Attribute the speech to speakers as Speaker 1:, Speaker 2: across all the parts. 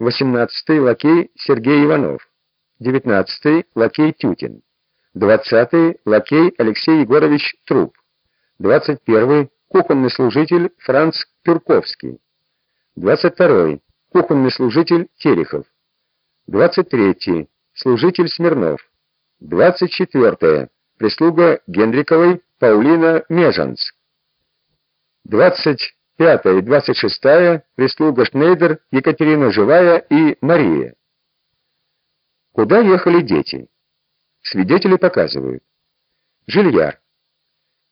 Speaker 1: 18-й лакей Сергей Иванов, 19-й лакей Тютин, 20-й лакей Алексей Егорович Труп, 21-й кухонный служитель Франц Пюрковский, 22-й кухонный служитель Терехов, 23-й служитель Смирнов, 24-я прислуга Генриковой Паулина Межанц, 25-я и 26-я прислуга Шнейдер Екатерина Живая и Мария. Куда ехали дети? Свидетели показывают. Жильяр.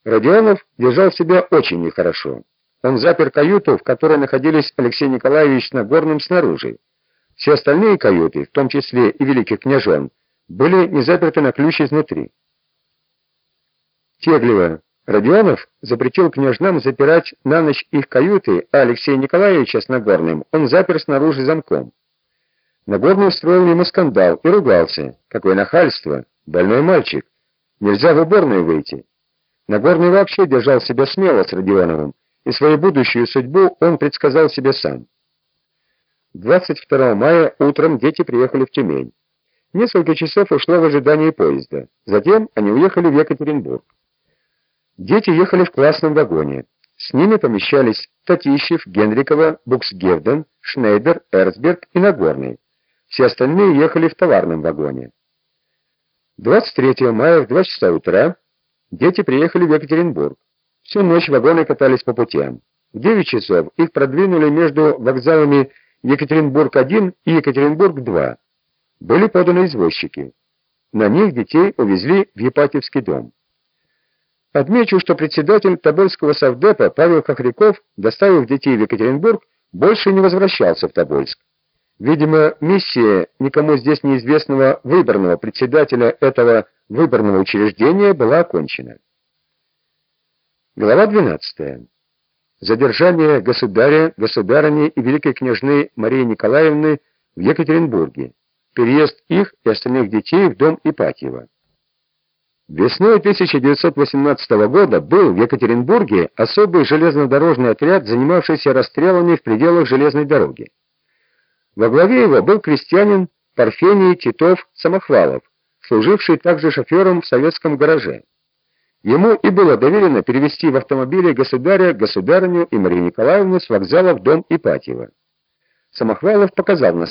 Speaker 1: Родионов держал себя очень нехорошо. Он запер каюту, в которой находились Алексей Николаевич Нагорным снаружи. Все остальные каюты, в том числе и великих княжон, были не заперты на ключ изнутри. Теглева. Родионов запретил княжнам запирать на ночь их каюты, а Алексея Николаевича с Нагорным он запер снаружи замком. Нагорный устроил ему скандал и ругался. Какое нахальство! Больной мальчик! Нельзя в уборную выйти. Нагорный вообще держал себя смело с Родионовым, и свою будущую судьбу он предсказал себе сам. 22 мая утром дети приехали в Тюмень. Несколько часов ушло в ожидании поезда. Затем они уехали в Екатеринбург. Дети ехали в классном вагоне. С ними помещались Татищев, Генрикова, Буксгевден, Шнейдер, Эрцберг и Нагорный. Все остальные ехали в товарном вагоне. 23 мая в 2 часа утра дети приехали в Екатеринбург. Всю ночь вагоны катались по путям. В 9 часов их продвинули между вокзалами Екатеринбург-1 и Екатеринбург-2. Были поданы извозчики. На них детей увезли в Епатьевский дом. Отмечу, что председатель Тобольского совдепа Павел Хохряков, доставив детей в Екатеринбург, больше не возвращался в Тобольск. Видимо, миссия никому здесь неизвестного выборного председателя этого выборного учреждения была окончена. Глава 12. Задержание государя, государыни и великой княжны Марии Николаевны в Екатеринбурге. Переезд их и остальных детей в дом Ипатьева. Весной 1918 года был в Екатеринбурге особый железнодорожный отряд, занимавшийся расстрелами в пределах железной дороги. Во главе его был крестьянин Парфений Титов Самохвалов, служивший также шофером в советском гараже. Ему и было доверено перевести в автомобиле государя, государыню и Марию Николаевну с вокзала в дом Ипатьева. Самохвалов показал на.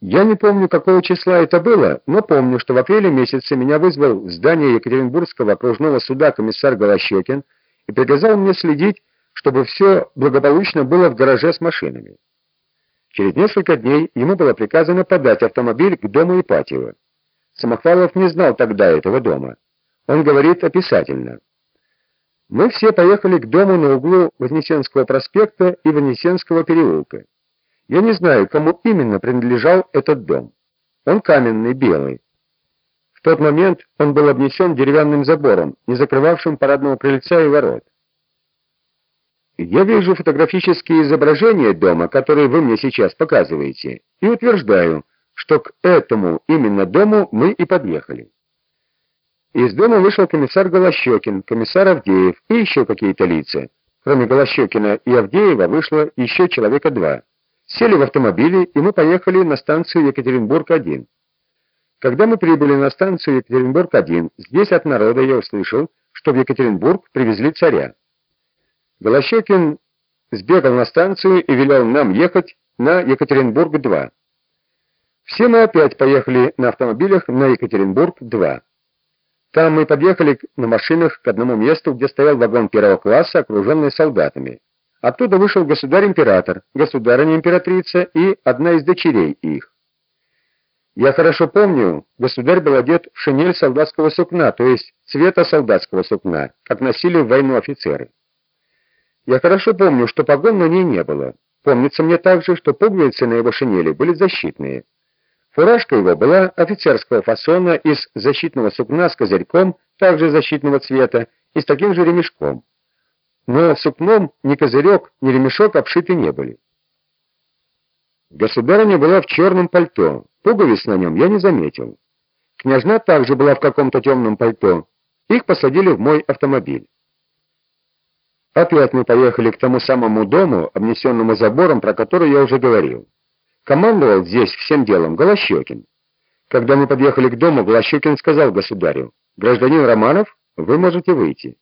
Speaker 1: Я не помню, какого числа это было, но помню, что в апреле месяце меня вызвал в здание Екатеринбургского окружного суда комиссар Голощекин и приказал мне следить, чтобы все благополучно было в гараже с машинами. Через несколько дней ему было приказано подать автомобиль к дому Ипатьева. Самохвалов не знал тогда этого дома. Он говорит описательно. Мы все поехали к дому на углу Вознесенского проспекта и Вознесенского переулка. Я не знаю, кому именно принадлежал этот дом. Он каменный, белый. В тот момент он был обнесен деревянным забором, не закрывавшим парадного крыльца и ворот. Я вижу фотографические изображения дома, которые вы мне сейчас показываете, и утверждаю, что к этому именно дому мы и подъехали. Из дома вышел комиссар Голощекин, комиссар Авдеев и еще какие-то лица. Кроме Голощекина и Авдеева вышло еще человека два. Сели в автомобили, и мы поехали на станцию Екатеринбург-1. Когда мы прибыли на станцию Екатеринбург-1, здесь от народа я услышал, что в Екатеринбург привезли царя. Голощекин сбегал на станцию и велел нам ехать на Екатеринбург-2. Все мы опять поехали на автомобилях на Екатеринбург-2. Там мы подъехали на машинах к одному месту, где стоял вагон первого класса, окруженный солдатами. Оттуда вышел государь-император, государыня-императрица и одна из дочерей их. Я хорошо помню, государь был одет в шинель солдатского сукна, то есть цвета солдатского сукна, как носили в войну офицеры. Я хорошо помню, что погон на ней не было. Помнится мне также, что пуговицы на его шинели были защитные. Фуражка его была офицерского фасона из защитного сукна с козырьком, также защитного цвета, и с таким же ремешком но сукном ни козырек, ни ремешок обшиты не были. Государыня была в черном пальто, пуговиц на нем я не заметил. Княжна также была в каком-то темном пальто. Их посадили в мой автомобиль. Опять мы поехали к тому самому дому, обнесенному забором, про который я уже говорил. Командовал здесь всем делом Голощекин. Когда мы подъехали к дому, Голощекин сказал государю, «Гражданин Романов, вы можете выйти».